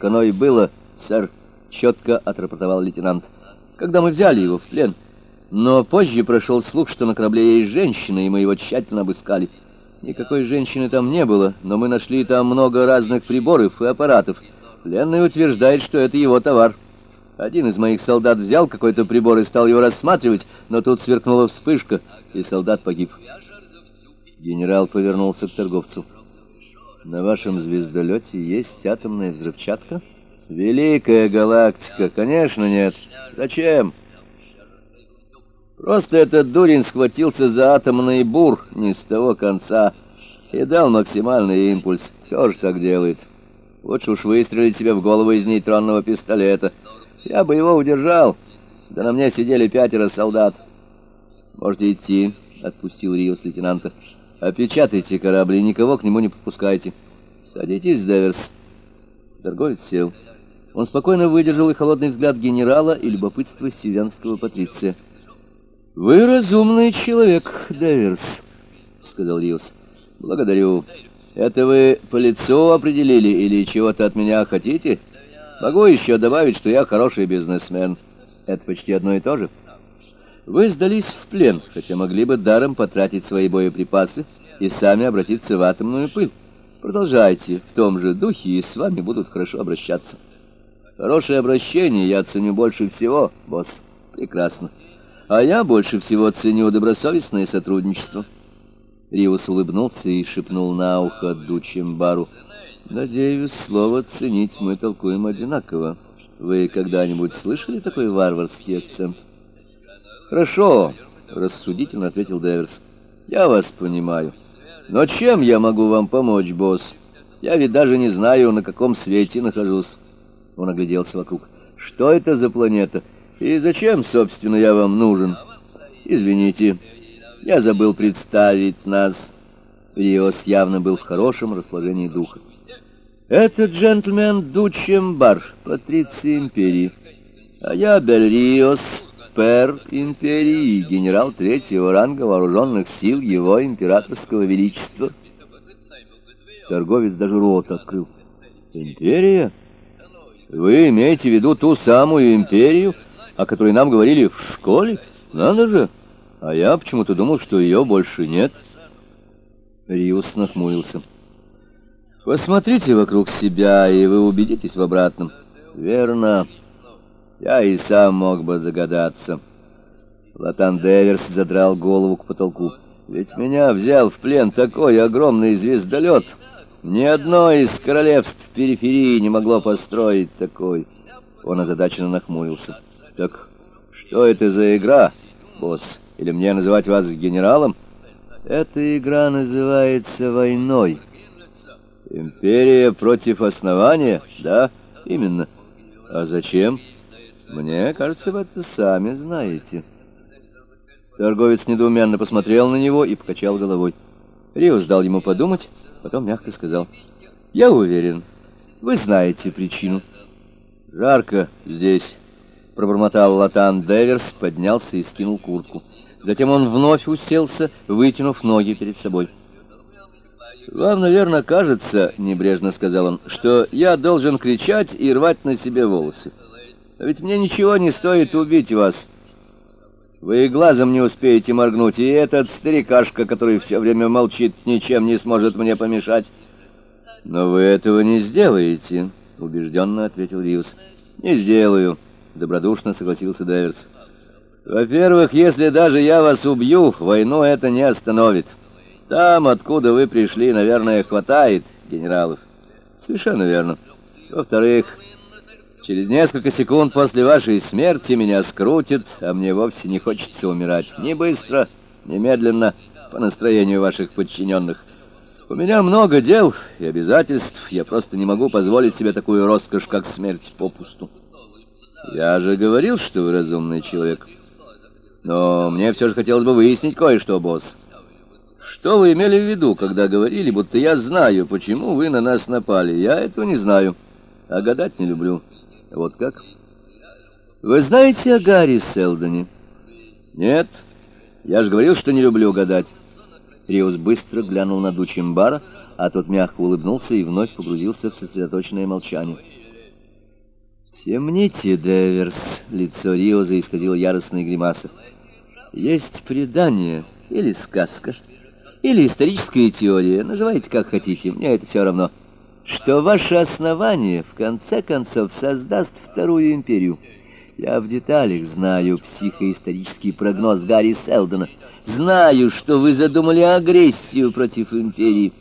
Так оно и было, сэр, четко отрапортовал лейтенант. Когда мы взяли его в плен. Но позже прошел слух, что на корабле есть женщина, и мы его тщательно обыскали. Никакой женщины там не было, но мы нашли там много разных приборов и аппаратов. Пленный утверждает, что это его товар. Один из моих солдат взял какой-то прибор и стал его рассматривать, но тут сверкнула вспышка, и солдат погиб. Генерал повернулся к торговцу. «На вашем звездолете есть атомная взрывчатка?» «Великая галактика, конечно, нет. Зачем?» «Просто этот дурень схватился за атомный бур не с того конца и дал максимальный импульс. Все же так делает. Лучше уж выстрелить себе в голову из нейтронного пистолета. Я бы его удержал, да на мне сидели пятеро солдат». «Можете идти», — отпустил Риос лейтенанта. Опечатайте корабль и никого к нему не подпускайте. Садитесь, Деверс. Торговец сел. Он спокойно выдержал и холодный взгляд генерала, и любопытство северянского патриция. «Вы разумный человек, Деверс», — сказал Риус. «Благодарю. Это вы по лицу определили или чего-то от меня хотите? Могу еще добавить, что я хороший бизнесмен. Это почти одно и то же». Вы сдались в плен, хотя могли бы даром потратить свои боеприпасы и сами обратиться в атомную пыль. Продолжайте в том же духе, и с вами будут хорошо обращаться. Хорошее обращение я ценю больше всего, босс. Прекрасно. А я больше всего ценю добросовестное сотрудничество. Риус улыбнулся и шепнул на ухо Дучембару. «Надеюсь, слово «ценить» мы толкуем одинаково. Вы когда-нибудь слышали такой варварский акцент?» «Хорошо», — рассудительно ответил Дэверс. «Я вас понимаю. Но чем я могу вам помочь, босс? Я ведь даже не знаю, на каком свете нахожусь». Он огляделся вокруг. «Что это за планета? И зачем, собственно, я вам нужен? Извините, я забыл представить нас». Риос явно был в хорошем расположении духа. «Этот джентльмен Дучембар, патриция империи, а я Бель пер империи и генерал третьего ранга вооруженных сил его императорского величества. Торговец даже рот открыл. Империя? Вы имеете в виду ту самую империю, о которой нам говорили в школе? Надо же! А я почему-то думал, что ее больше нет. Риус нахмурился. Посмотрите вокруг себя, и вы убедитесь в обратном. Верно. Я и сам мог бы догадаться. Латан Деверс задрал голову к потолку. Ведь меня взял в плен такой огромный звездолет. Ни одно из королевств периферии не могло построить такой. Он озадаченно нахмурился. Так что это за игра, босс? Или мне называть вас генералом? Эта игра называется войной. Империя против основания? Да, именно. А зачем? Мне кажется, вы это сами знаете. Торговец недоуменно посмотрел на него и покачал головой. Риус дал ему подумать, потом мягко сказал. «Я уверен, вы знаете причину». «Жарко здесь», — пробормотал Латан Деверс, поднялся и скинул куртку. Затем он вновь уселся, вытянув ноги перед собой. «Вам, наверное, кажется, — небрежно сказал он, — что я должен кричать и рвать на себе волосы. А ведь мне ничего не стоит убить вас. Вы и глазом не успеете моргнуть, и этот старикашка, который все время молчит, ничем не сможет мне помешать. Но вы этого не сделаете, — убежденно ответил Риус. Не сделаю, — добродушно согласился Дэверс. Во-первых, если даже я вас убью, войну это не остановит. Там, откуда вы пришли, наверное, хватает генералов. Совершенно верно. Во-вторых, Через несколько секунд после вашей смерти меня скрутит, а мне вовсе не хочется умирать. Ни быстро, ни медленно, по настроению ваших подчиненных. У меня много дел и обязательств. Я просто не могу позволить себе такую роскошь, как смерть попусту. Я же говорил, что вы разумный человек. Но мне все же хотелось бы выяснить кое-что, босс. Что вы имели в виду, когда говорили, будто я знаю, почему вы на нас напали? Я этого не знаю, а гадать не люблю. Вот как? Вы знаете о Гарри Селдоне? Нет. Я же говорил, что не люблю гадать. Риус быстро глянул на Дучимбара, а тот мягко улыбнулся и вновь погрузился в сосредоточенное молчание. «Темните, Деверс!» — лицо Риоза исказило яростные гримасы. «Есть предание или сказка, или историческая теория, называйте как хотите, мне это все равно, что ваше основание в конце концов создаст вторую империю. Я в деталях знаю психоисторический прогноз Гарри Селдона, знаю, что вы задумали агрессию против империи».